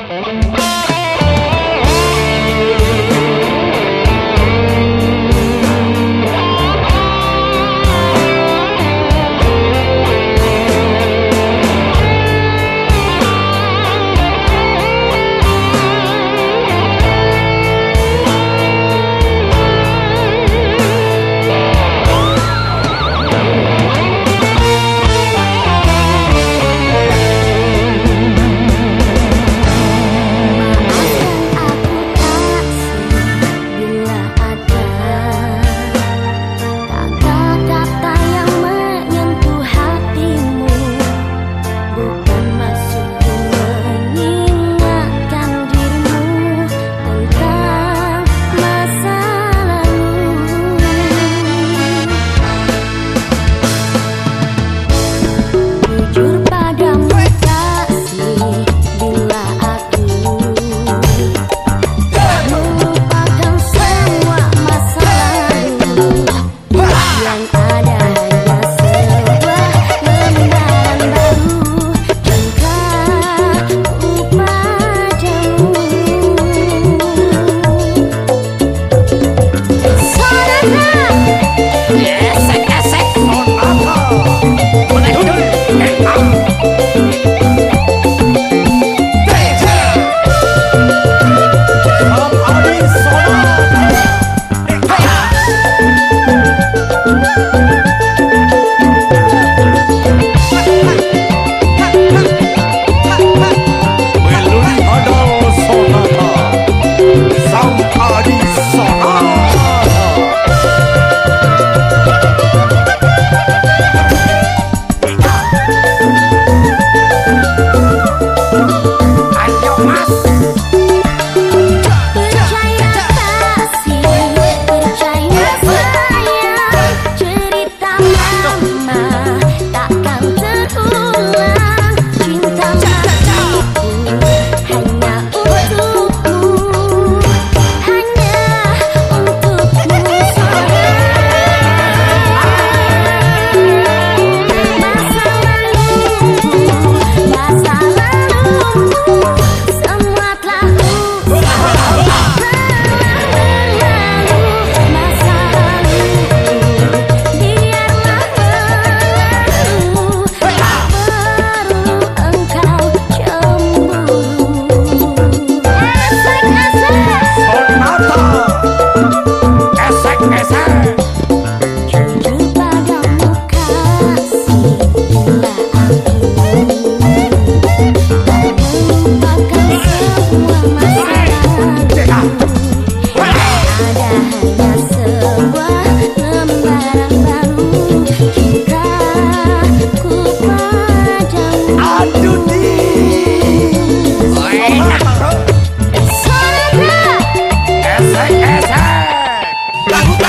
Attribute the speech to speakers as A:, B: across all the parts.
A: Müzik
B: you.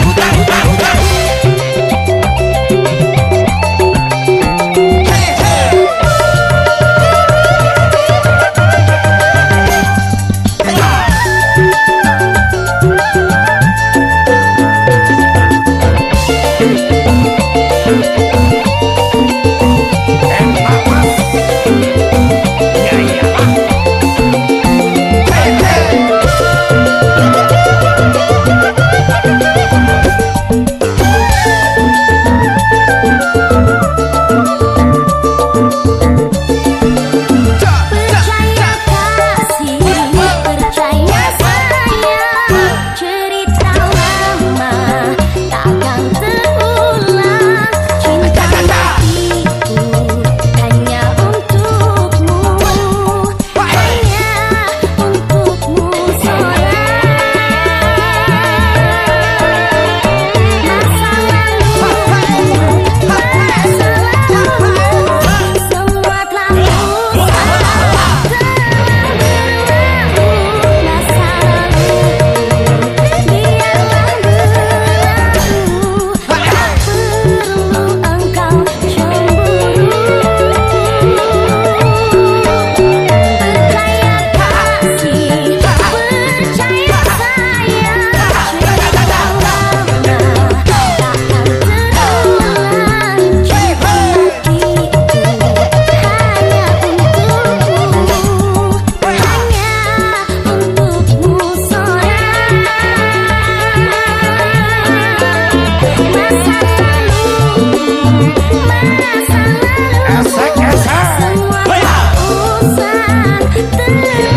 B: Música